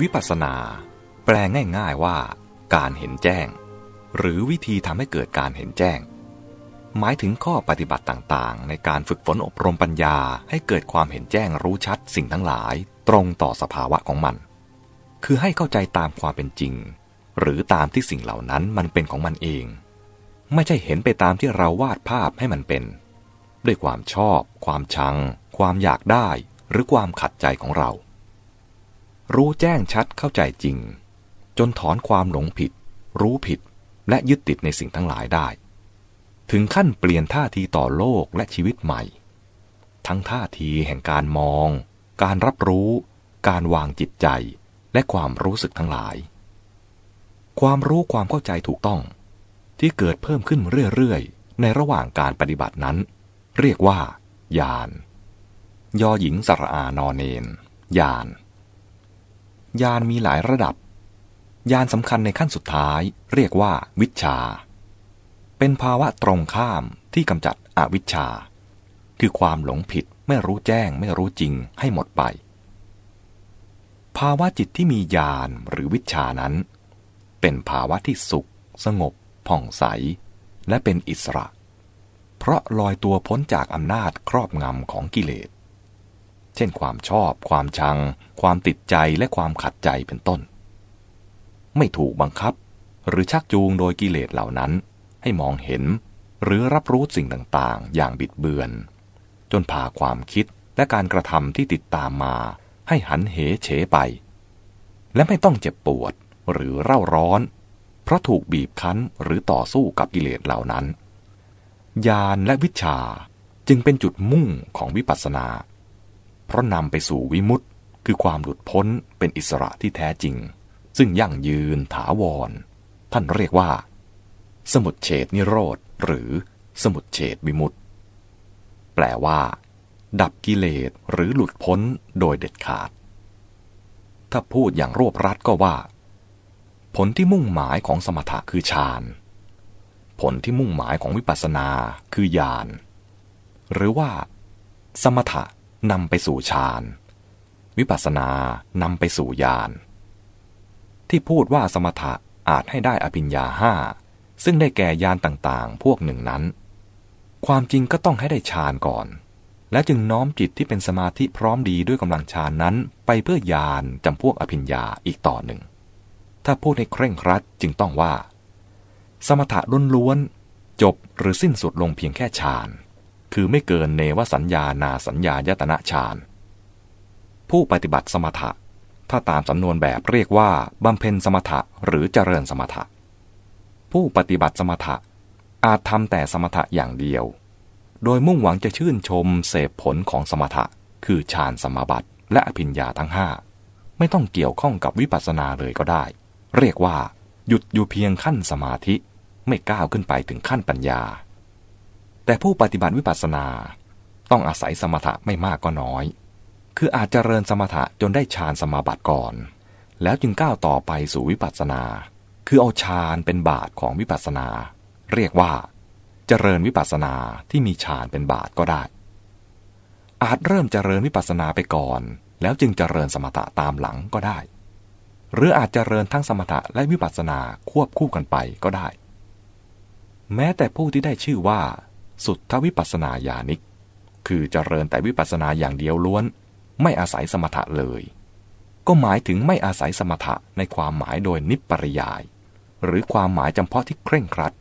วิปัสสนา แปลง่ายๆว่า การเห็นแจ้ง หรือวิธีทำให้เกิดการเห็นแจ้ง หมายถึงข้อปฏิบัติต่างๆ ในการฝึกฝนอบรมปัญญาให้เกิดความเห็นแจ้งรู้ชัดสิ่งทั้งหลายตรงต่อสภาวะของมัน คือให้เข้าใจตามความเป็นจริง หรือตามที่สิ่งเหล่านั้นมันเป็นของมันเอง ไม่ใช่เห็นไปตามที่เราวาดภาพให้มันเป็น ด้วยความชอบ ความชัง ความอยากได้ หรือความขัดใจของเรา รู้แจ้งชัดเข้าใจจริง จนถอนความหลงผิด รู้ผิด และยึดติดในสิ่งทั้งหลายได้ ถึงขั้นเปลี่ยนท่าทีต่อโลกและชีวิตใหม่ ทั้งท่าทีแห่งการมอง การรับรู้ การวางจิตใจ และความรู้สึกทั้งหลาย ความรู้ความเข้าใจถูกต้อง ที่เกิดเพิ่มขึ้นเรื่อยๆ ในระหว่างการปฏิบัตินั้น เรียกว่าญาณยอหญิงสระอานอนเนนญาณ ญาณมีหลายระดับญาณสำคัญในขั้นสุดท้ายเรียกว่าวิชา เป็นภาวะตรงข้ามที่กำจัดอวิชชา คือความหลงผิดไม่รู้แจ้งไม่รู้จริงให้หมดไป ภาวะจิตที่มีญาณหรือวิชานั้น เป็นภาวะที่สุข สงบ ผ่องใส และเป็นอิสระ เพราะลอยตัวพ้นจากอำนาจครอบงำของกิเลส ช่นความชอบ ความชัง ความติดใจและความขัดใจเป็นต้น ไม่ถูกบังคับ หรือชักจูงโดยกิเลสเหล่านั้น ให้มองเห็น หรือรับรู้สิ่งต่างๆ อย่างบิดเบือน จนพาความคิดและการกระทำที่ติดตามมาให้หันเหเฉไป และไม่ต้องเจ็บปวดหรือเร่าร้อน เพราะถูกบีบคั้นหรือต่อสู้กับกิเลสเหล่านั้น ญาณและวิชาจึงเป็นจุดมุ่งของวิปัสสนา เพราะนำไปสู่วิมุตติคือความหลุดพ้นเป็นอิสระที่แท้จริง ซึ่งยั่งยืนถาวร ท่านเรียกว่า สมุดเฉดนิโรธ หรือสมุดเฉดวิมุตติแปลว่า ดับกิเลสหรือหลุดพ้นโดยเด็ดขาด ถ้าพูดอย่างรวบรัดก็ว่า ผลที่มุ่งหมายของสมถะคือฌานผลที่มุ่งหมายของวิปัสสนาคือญาณหรือว่า สมถะ นำไปสู่ฌาน วิปัสสนานำไปสู่ญาณ ที่พูดว่าสมถะอาจให้ได้อภิญญาห้าซึ่งได้แก่ญาณต่างๆ พวกหนึ่งนั้น ความจริงก็ต้องให้ได้ฌานก่อน แล้วจึงน้อมจิตที่เป็นสมาธิพร้อมดีด้วยกำลังฌานนั้น ไปเพื่อญาณจำพวกอภิญญาอีกต่อหนึ่ง ถ้าพูดให้เคร่งครัดจึงต้องว่า สมถะล้วนๆจบหรือสิ้นสุดลงเพียงแค่ฌาน คือไม่เกินเนวสัญญานาสัญญายตนะฌาน ผู้ปฏิบัติสมถะ ถ้าตามสำนวนแบบเรียกว่าบำเพ็ญสมถะหรือเจริญสมถะ ผู้ปฏิบัติสมถะอาจทำแต่สมถะอย่างเดียว โดยมุ่งหวังจะชื่นชมเสพผลของสมถะ คือฌานสมาบัติ และอภิญญาทั้งห้าไม่ต้องเกี่ยวข้องกับวิปัสสนาเลยก็ได้ เรียกว่า หยุดอยู่เพียงขั้นสมาธิ ไม่ก้าวขึ้นไปถึงขั้นปัญญา แต่ผู้ปฏิบัติวิปัสสนาต้องอาศัยสมถะไม่มากก็น้อย คืออาจจเจริญสมถะจนได้ฌานสมาบัติก่อน แล้วจึงก้าวต่อไปสู่วิปัสสนา คือเอาฌานเป็นบาทของวิปัสสนา เรียกว่า เจริญวิปัสสนาที่มีฌานเป็นบาทก็ได้ อาจเริ่มเจริญวิปัสสนาไปก่อน แล้วจึงเจริญสมถะตามหลังก็ได้ หรืออาจเจริญทั้งสมถะและวิปัสสนาควบคู่กันไปก็ได้ แม้แต่ผู้ที่ได้ชื่อว่า สุทธวิปัสนาญาณิก คือเจริญแต่วิปัสนาอย่างเดียวล้วน ไม่อาศัยสมถะเลย ก็หมายถึงไม่อาศัยสมถะในความหมายโดยนิปริยาย หรือความหมายจำเพาะที่เคร่งครัด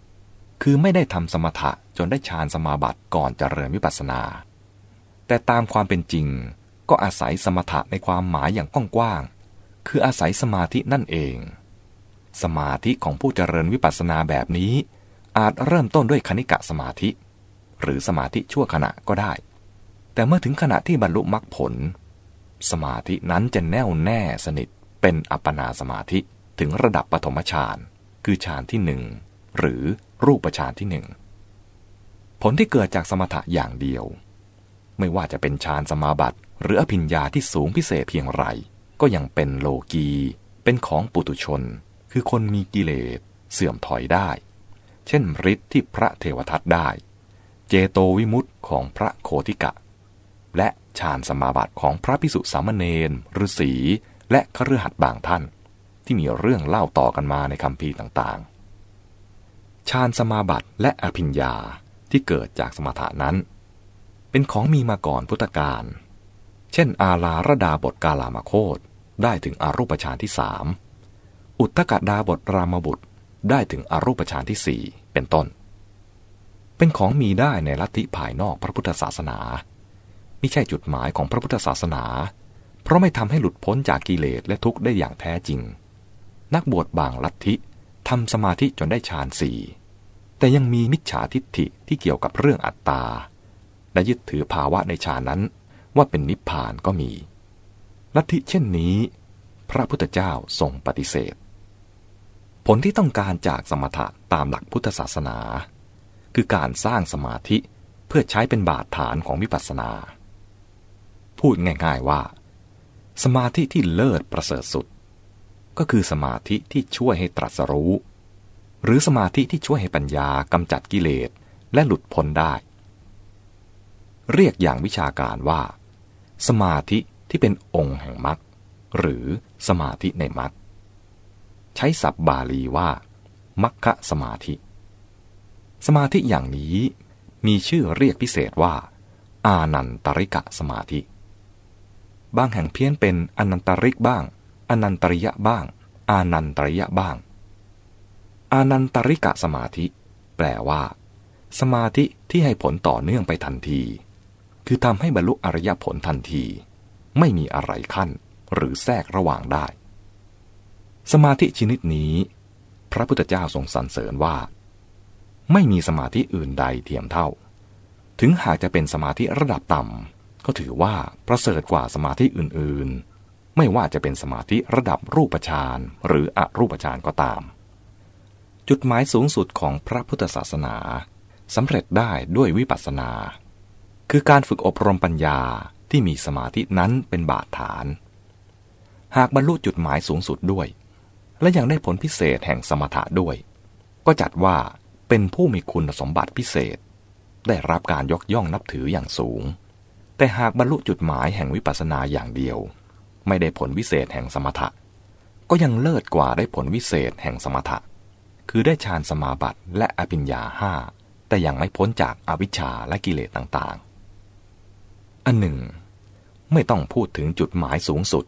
คือไม่ได้ทำสมถะจนได้ฌานสมาบัติก่อนเจริญวิปัสนา แต่ตามความเป็นจริง ก็อาศัยสมถะในความหมายอย่างกว้างๆคืออาศัยสมาธินั่นเอง สมาธิของผู้เจริญวิปัสนาแบบนี้อาจเริ่มต้นด้วยคณิกะสมาธิ หรือสมาธิชั่วขณะก็ได้ แต่เมื่อถึงขณะที่บรรลุมรรคผล สมาธินั้นจะแน่วแน่สนิทเป็นอัปปนาสมาธิถึงระดับปฐมฌานคือฌานที่หนึ่งหรือรูปฌานที่หนึ่งผลที่เกิดจากสมถะอย่างเดียว ไม่ว่าจะเป็นฌานสมาบัติ หรืออภิญญาที่สูงพิเศษเพียงไร ก็ยังเป็นโลกี เป็นของปุตุชน คือคนมีกิเลสเสื่อมถอยได้ เช่นฤทธิ์ที่พระเทวทัตได้ เจโตวิมุตติของพระโคติกะ และฌานสมาบัติของพระพิสุสามเณรฤาษีและคฤหัสถ์บางท่าน ที่มีเรื่องเล่าต่อกันมาในคำพีต่างๆฌานสมาบัติและอภิญญาที่เกิดจากสมถะนั้น เป็นของมีมาก่อนพุทธกาลเช่น อาลาระดาบทกาลามโคตได้ถึงอรูปฌานที่สามอุตตกดาบทรามบุตรได้ถึงอรูปฌานที่สี่เป็นต้น เป็นของมีได้ในลัทธิภายนอกพระพุทธศาสนาไม่ใช่จุดหมายของพระพุทธศาสนา เพราะไม่ทำให้หลุดพ้นจากกิเลสและทุกข์ได้อย่างแท้จริง นักบวชบางลัทธิทำสมาธิจนได้ฌานสี่แต่ยังมีมิจฉาทิฏฐิที่เกี่ยวกับเรื่องอัตตา และยึดถือภาวะในฌานนั้นว่าเป็นนิพพานก็มี ลัทธิเช่นนี้ พระพุทธเจ้าทรงปฏิเสธ ผลที่ต้องการจากสมถะตามหลักพุทธศาสนา คือการสร้างสมาธิเพื่อใช้เป็นบาดฐานของวิปัสสนา พูดง่ายๆว่า สมาธิที่เลิศประเสริฐสุด ก็คือสมาธิที่ช่วยให้ตรัสรู้ หรือสมาธิที่ช่วยให้ปัญญากำจัดกิเลสและหลุดพ้นได้ เรียกอย่างวิชาการว่า สมาธิที่เป็นองค์แห่งมรรคหรือสมาธิในมรรคใช้ศัพท์บาลีว่ามัคคสมาธิ สมาธิอย่างนี้มีชื่อเรียกพิเศษว่า อานันตริกะสมาธิ บางแห่งเพี้ยนเป็นอนันตริกบ้าง อนันตริยะบ้าง อานันตริยะบ้าง อานันตริกะสมาธิ แปลว่า สมาธิที่ให้ผลต่อเนื่องไปทันที คือทำให้บรรลุอริยผลทันที ไม่มีอะไรขั้น หรือแทรกระหว่างได้ สมาธิชนิดนี้ พระพุทธเจ้าทรงสรรเสริญว่า ไม่มีสมาธิอื่นใดเทียมเท่า ถึงหากจะเป็นสมาธิระดับต่ำก็ถือว่าประเสริฐกว่าสมาธิอื่นๆ ไม่ว่าจะเป็นสมาธิระดับรูปฌานหรืออรูปฌานก็ตาม จุดหมายสูงสุดของพระพุทธศาสนาสำเร็จได้ด้วยวิปัสสนา คือการฝึกอบรมปัญญาที่มีสมาธินั้นเป็นบาดฐาน หากบรรลุจุดหมายสูงสุดด้วย และยังได้ผลพิเศษแห่งสมถะด้วย ก็จัดว่า เป็นผู้มีคุณสมบัติพิเศษ ได้รับการยกย่องนับถืออย่างสูง แต่หากบรรลุจุดหมายแห่งวิปัสสนาอย่างเดียว ไม่ได้ผลวิเศษแห่งสมถะ ก็ยังเลิศกว่าได้ผลวิเศษแห่งสมถะ คือได้ฌานสมาบัติและอภิญญาห้าแต่ยังไม่พ้นจากอาวิชชาและกิเลสต่างๆ อันหนึ่ง ไม่ต้องพูดถึงจุดหมายสูงสุด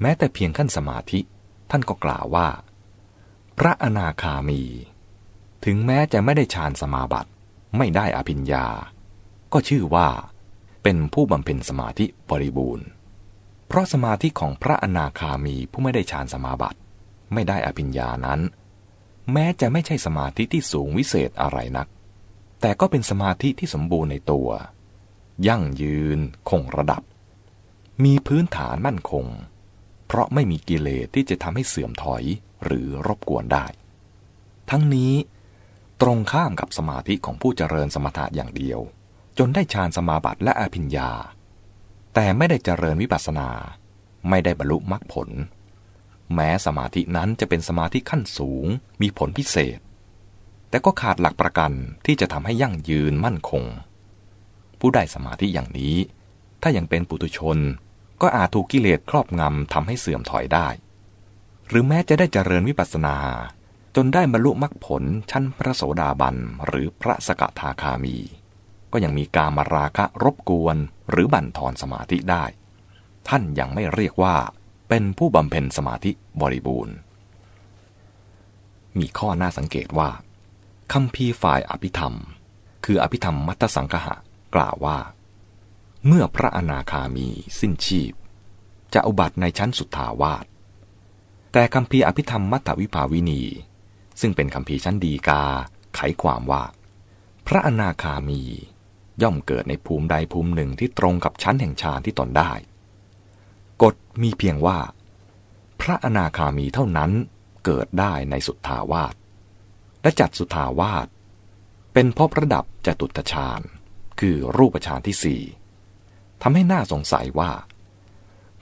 แม้แต่เพียงขั้นสมาธิ ท่านก็กล่าวว่า พระอนาคามี ถึงแม้จะไม่ได้ฌานสมาบัติ ไม่ได้อภิญญา ก็ชื่อว่าเป็นผู้บำเพ็ญสมาธิบริบูรณ์ เพราะสมาธิของพระอนาคามีผู้ไม่ได้ฌานสมาบัติ ไม่ได้อภิญญานั้น แม้จะไม่ใช่สมาธิที่สูงวิเศษอะไรนัก แต่ก็เป็นสมาธิที่สมบูรณ์ในตัว ยั่งยืน คงระดับ มีพื้นฐานมั่นคง เพราะไม่มีกิเลสที่จะทำให้เสื่อมถอยหรือรบกวนได้ ทั้งนี้ ตรงข้ามกับสมาธิของผู้เจริญสมถะอย่างเดียว จนได้ฌานสมาบัติและอภิญญา แต่ไม่ได้เจริญวิปัสสนา ไม่ได้บรรลุมรรคผล แม้สมาธินั้นจะเป็นสมาธิขั้นสูงมีผลพิเศษ แต่ก็ขาดหลักประกันที่จะทำให้ยั่งยืนมั่นคง ผู้ได้สมาธิอย่างนี้ ถ้ายังเป็นปุตุชน ก็อาจถูกกิเลสครอบงำทำให้เสื่อมถอยได้ หรือแม้จะได้เจริญวิปัสสนา จนได้บรรลุมรรคผลชั้นพระโสดาบันหรือพระสกทาคามี ก็ยังมีการมาราคะรบกวนหรือบั่นทอนสมาธิได้ ท่านยังไม่เรียกว่า เป็นผู้บำเพ็ญสมาธิบริบูรณ์ มีข้อน่าสังเกตว่าคำพีฝ่ายอภิธรรม คืออภิธรรมมัตสังคหะกล่าวว่า เมื่อพระอนาคามีสิ้นชีพ จะอุบัติในชั้นสุทธาวาสแต่คำพีอภิธรรมมัตวิภาวินี ซึ่งเป็นคำพีชั้นดีกา ไขความว่า พระอนาคามี ย่อมเกิดในภูมิใดภูมิหนึ่งที่ตรงกับชั้นแห่งฌานที่ตนได้ กฎมีเพียงว่า พระอนาคามีเท่านั้นเกิดได้ในสุทธาวาสและจัดสุทธาวาสเป็นพบระดับจตุตฌานคือรูปฌานที่สี่ทำให้น่าสงสัยว่า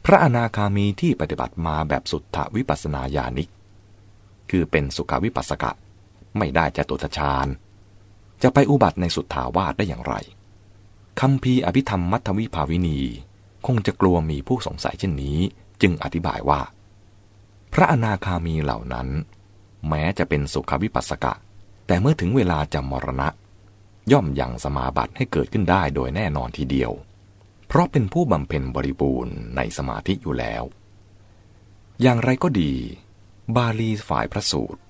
พระอนาคามีที่ปฏิบัติมาแบบสุทธวิปัสนาญาณิก คือเป็นสุขวิปัสสกะ ไม่ได้จะตุตฌาน จะไปอุบัติในสุทธาวาสได้อย่างไรคำพีอภิธรรมมัทวิภาวินี คงจะกลัวมีผู้สงสัยเช่นนี้ จึงอธิบายว่า พระอนาคามีเหล่านั้น แม้จะเป็นสุขวิปัสสกะ แต่เมื่อถึงเวลาจำมรณะ ย่อมยังสมาบัติให้เกิดขึ้นได้โดยแน่นอนทีเดียว เพราะเป็นผู้บำเพ็ญบริบูรณ์ในสมาธิอยู่แล้ว อย่างไรก็ดี บาลีฝ่ายพระสูตร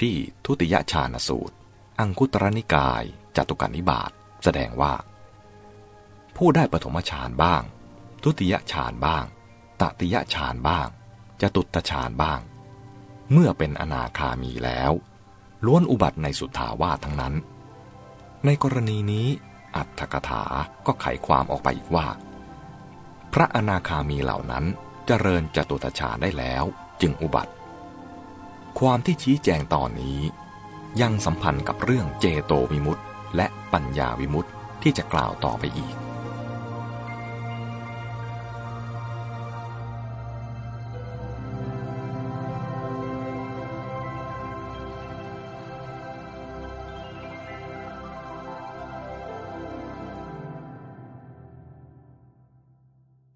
ที่ทุติยชาณสูตร อังคุตรนิกายจตุการนิบาตแสดงว่า ผู้ได้ปฐมฌานบ้าง ทุติยฌานบ้าง ตติยฌานบ้างจตุตฌานบ้าง เมื่อเป็นอนาคามีแล้ว ล้วนอุบัติในสุทธาวาสทั้งนั้น ในกรณีนี้อัตถกถาก็ไขความออกไปอีกว่า พระอนาคามีเหล่านั้นเจริญจตุตฌานได้แล้วจึงอุบัติ ความที่ชี้แจงตอนนี้ ยังสัมพันธ์กับเรื่องเจโตวิมุตติและปัญญาวิมุตติที่จะกล่าวต่อไปอีก